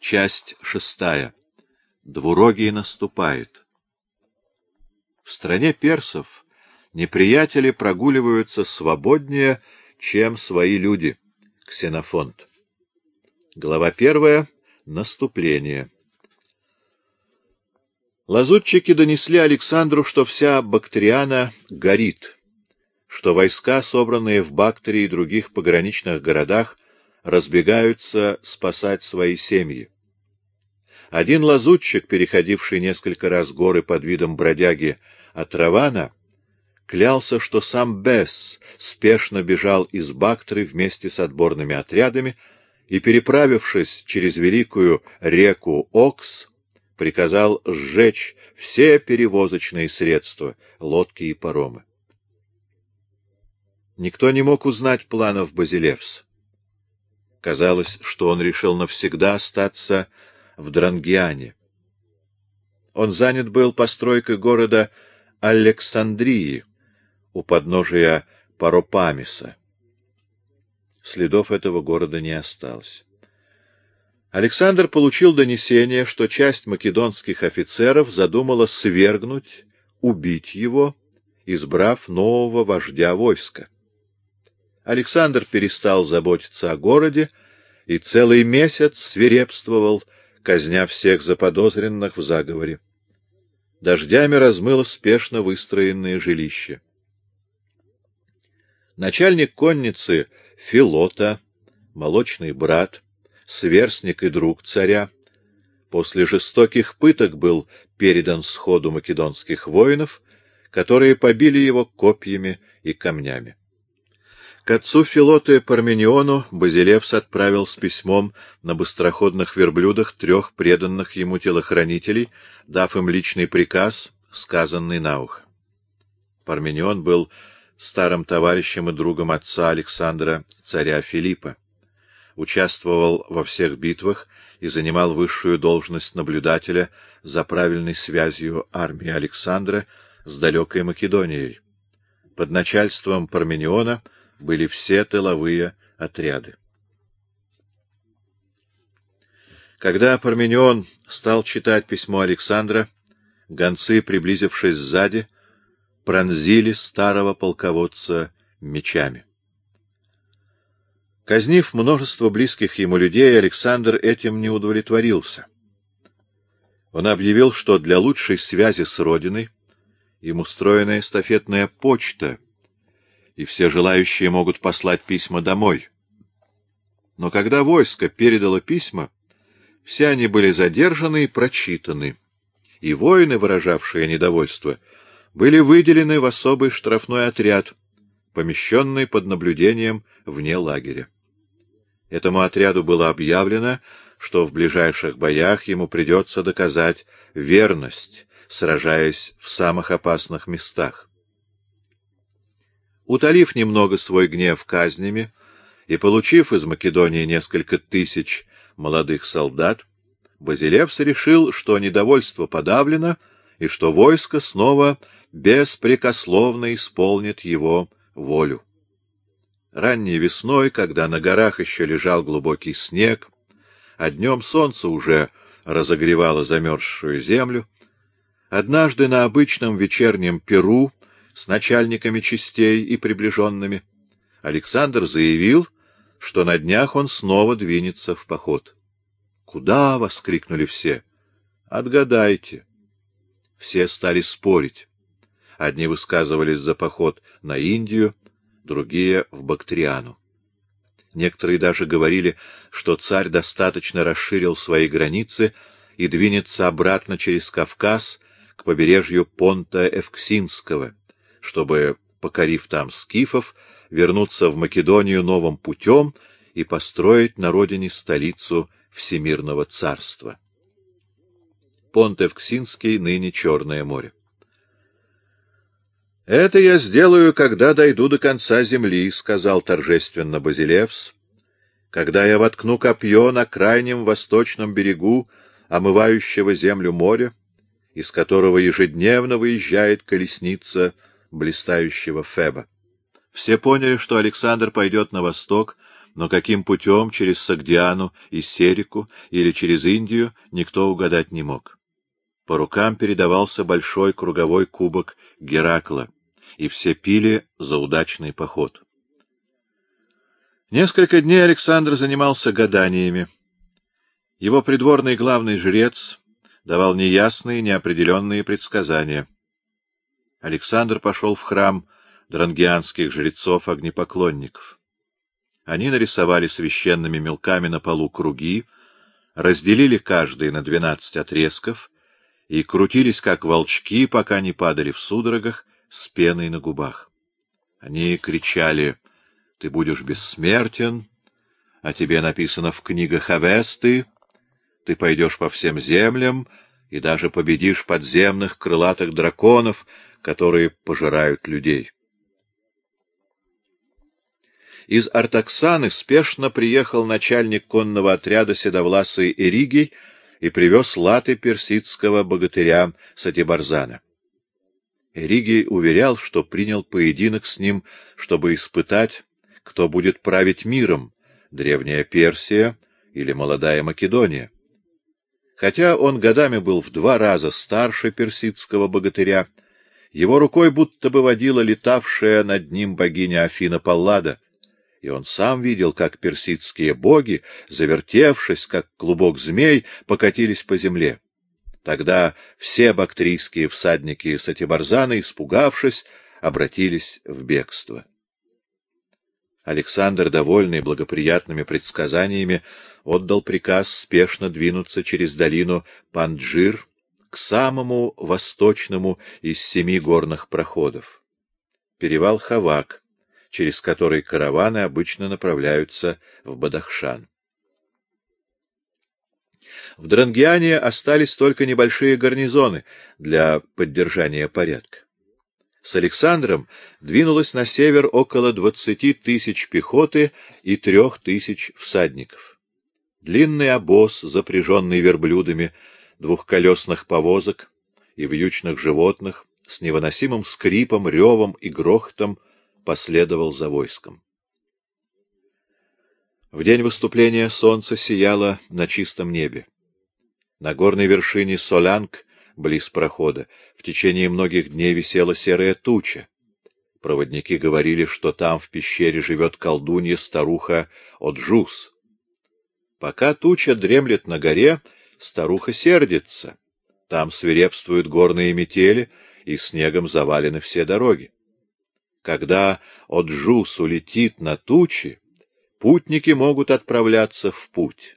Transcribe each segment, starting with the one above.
Часть шестая. Двурогий наступает. В стране персов неприятели прогуливаются свободнее, чем свои люди. Ксенофонт. Глава первая. Наступление. Лазутчики донесли Александру, что вся Бактриана горит, что войска, собранные в Бактрии и других пограничных городах, разбегаются спасать свои семьи. Один лазутчик, переходивший несколько раз горы под видом бродяги от Равана, клялся, что сам Бесс спешно бежал из Бактры вместе с отборными отрядами и, переправившись через великую реку Окс, приказал сжечь все перевозочные средства, лодки и паромы. Никто не мог узнать планов Базилевса. Казалось, что он решил навсегда остаться в Дрангиане. Он занят был постройкой города Александрии у подножия Паропамиса. Следов этого города не осталось. Александр получил донесение, что часть македонских офицеров задумала свергнуть, убить его, избрав нового вождя войска. Александр перестал заботиться о городе и целый месяц свирепствовал, казня всех заподозренных в заговоре. Дождями размыло спешно выстроенные жилища. Начальник конницы Филота, молочный брат, сверстник и друг царя, после жестоких пыток был передан сходу македонских воинов, которые побили его копьями и камнями. К отцу Филоты Пармениону Базилевс отправил с письмом на быстроходных верблюдах трех преданных ему телохранителей, дав им личный приказ, сказанный на ухо. Парменион был старым товарищем и другом отца Александра, царя Филиппа участвовал во всех битвах и занимал высшую должность наблюдателя за правильной связью армии Александра с далекой Македонией. Под начальством Пармениона были все тыловые отряды. Когда Парменион стал читать письмо Александра, гонцы, приблизившись сзади, пронзили старого полководца мечами. Казнив множество близких ему людей, Александр этим не удовлетворился. Он объявил, что для лучшей связи с родиной им устроена эстафетная почта, и все желающие могут послать письма домой. Но когда войско передало письма, все они были задержаны и прочитаны, и воины, выражавшие недовольство, были выделены в особый штрафной отряд, помещенный под наблюдением вне лагеря. Этому отряду было объявлено, что в ближайших боях ему придется доказать верность, сражаясь в самых опасных местах. Утолив немного свой гнев казнями и получив из Македонии несколько тысяч молодых солдат, Базилевс решил, что недовольство подавлено и что войско снова беспрекословно исполнит его волю. Ранней весной, когда на горах еще лежал глубокий снег, а днем солнце уже разогревало замерзшую землю, однажды на обычном вечернем перу с начальниками частей и приближенными Александр заявил, что на днях он снова двинется в поход. «Куда?» — воскликнули все. «Отгадайте». Все стали спорить. Одни высказывались за поход на Индию, другие — в Бактриану. Некоторые даже говорили, что царь достаточно расширил свои границы и двинется обратно через Кавказ к побережью Понта Эвксинского, чтобы, покорив там скифов, вернуться в Македонию новым путем и построить на родине столицу Всемирного царства. Понт Эвксинский, ныне Черное море. — Это я сделаю, когда дойду до конца земли, — сказал торжественно Базилевс, — когда я воткну копье на крайнем восточном берегу омывающего землю моря, из которого ежедневно выезжает колесница блистающего Феба. Все поняли, что Александр пойдет на восток, но каким путем, через Сагдиану и Серику или через Индию, никто угадать не мог. По рукам передавался большой круговой кубок Геракла, и все пили за удачный поход. Несколько дней Александр занимался гаданиями. Его придворный главный жрец давал неясные, неопределенные предсказания. Александр пошел в храм дрангианских жрецов-огнепоклонников. Они нарисовали священными мелками на полу круги, разделили каждый на двенадцать отрезков и крутились, как волчки, пока не падали в судорогах с пеной на губах. Они кричали «Ты будешь бессмертен», «А тебе написано в книгах Авесты», «Ты пойдешь по всем землям» и даже победишь подземных крылатых драконов, которые пожирают людей. Из Артаксаны спешно приехал начальник конного отряда Седовласый Эригий и привез латы персидского богатыря Сатибарзана. Эригий уверял, что принял поединок с ним, чтобы испытать, кто будет править миром, древняя Персия или молодая Македония. Хотя он годами был в два раза старше персидского богатыря, его рукой будто бы водила летавшая над ним богиня Афина Паллада — и он сам видел, как персидские боги, завертевшись, как клубок змей, покатились по земле. Тогда все бактрийские всадники Сатибарзана, испугавшись, обратились в бегство. Александр, довольный благоприятными предсказаниями, отдал приказ спешно двинуться через долину Панджир к самому восточному из семи горных проходов. Перевал Хавак, через который караваны обычно направляются в Бадахшан. В Дрангиане остались только небольшие гарнизоны для поддержания порядка. С Александром двинулось на север около двадцати тысяч пехоты и трех тысяч всадников. Длинный обоз, запряженный верблюдами, двухколесных повозок и вьючных животных, с невыносимым скрипом, ревом и грохотом последовал за войском. В день выступления солнце сияло на чистом небе. На горной вершине Солянг, близ прохода, в течение многих дней висела серая туча. Проводники говорили, что там в пещере живет колдунья-старуха Оджус. Пока туча дремлет на горе, старуха сердится. Там свирепствуют горные метели, и снегом завалены все дороги. Когда Оджус улетит на тучи, путники могут отправляться в путь.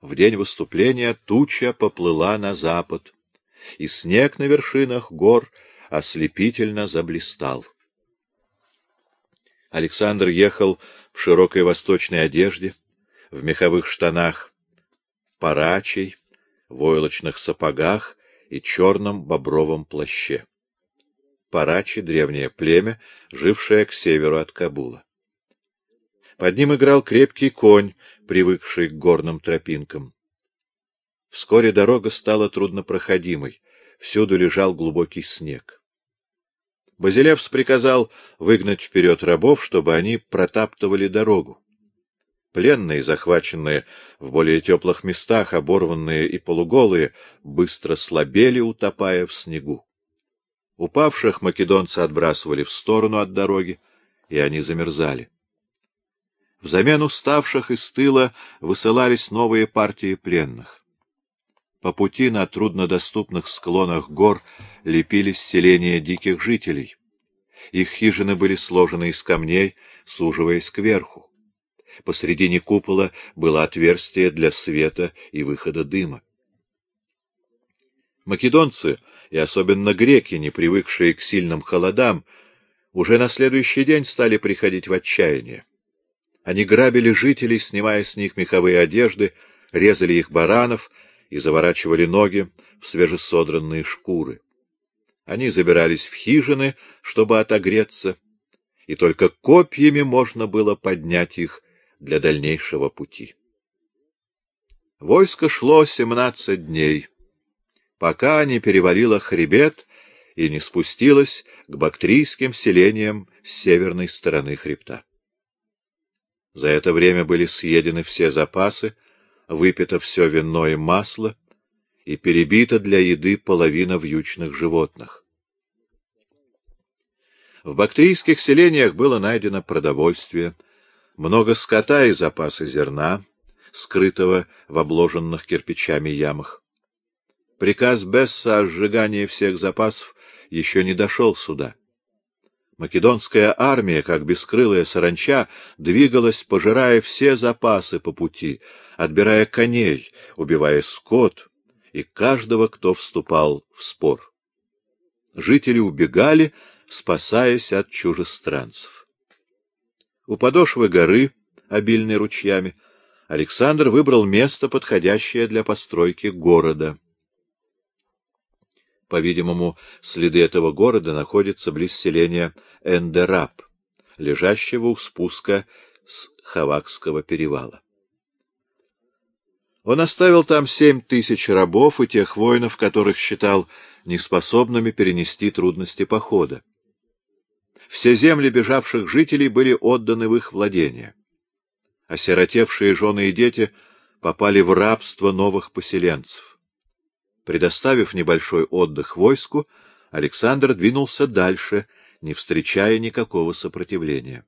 В день выступления туча поплыла на запад, и снег на вершинах гор ослепительно заблистал. Александр ехал в широкой восточной одежде, в меховых штанах парачей, войлочных сапогах и черном бобровом плаще. Парачи — древнее племя, жившее к северу от Кабула. Под ним играл крепкий конь, привыкший к горным тропинкам. Вскоре дорога стала труднопроходимой, всюду лежал глубокий снег. Базилевс приказал выгнать вперед рабов, чтобы они протаптывали дорогу. Пленные, захваченные в более теплых местах, оборванные и полуголые, быстро слабели, утопая в снегу. Упавших македонцы отбрасывали в сторону от дороги, и они замерзали. Взамен уставших из тыла высылались новые партии пленных. По пути на труднодоступных склонах гор лепились селения диких жителей. Их хижины были сложены из камней, суживаясь кверху. Посредине купола было отверстие для света и выхода дыма. Македонцы — и особенно греки, не привыкшие к сильным холодам, уже на следующий день стали приходить в отчаяние. Они грабили жителей, снимая с них меховые одежды, резали их баранов и заворачивали ноги в свежесодранные шкуры. Они забирались в хижины, чтобы отогреться, и только копьями можно было поднять их для дальнейшего пути. Войско шло семнадцать дней пока не перевалила хребет и не спустилась к бактрийским селениям с северной стороны хребта. За это время были съедены все запасы, выпито все вино и масло и перебита для еды половина вьючных животных. В бактрийских селениях было найдено продовольствие, много скота и запасы зерна, скрытого в обложенных кирпичами ямах. Приказ Бесса о сжигании всех запасов еще не дошел сюда. Македонская армия, как бескрылая саранча, двигалась, пожирая все запасы по пути, отбирая коней, убивая скот и каждого, кто вступал в спор. Жители убегали, спасаясь от чужестранцев. У подошвы горы, обильной ручьями, Александр выбрал место, подходящее для постройки города. По-видимому, следы этого города находятся близ селения Эндераб, лежащего у спуска с Хавакского перевала. Он оставил там семь тысяч рабов и тех воинов, которых считал неспособными перенести трудности похода. Все земли бежавших жителей были отданы в их владение. Осиротевшие жены и дети попали в рабство новых поселенцев. Предоставив небольшой отдых войску, Александр двинулся дальше, не встречая никакого сопротивления.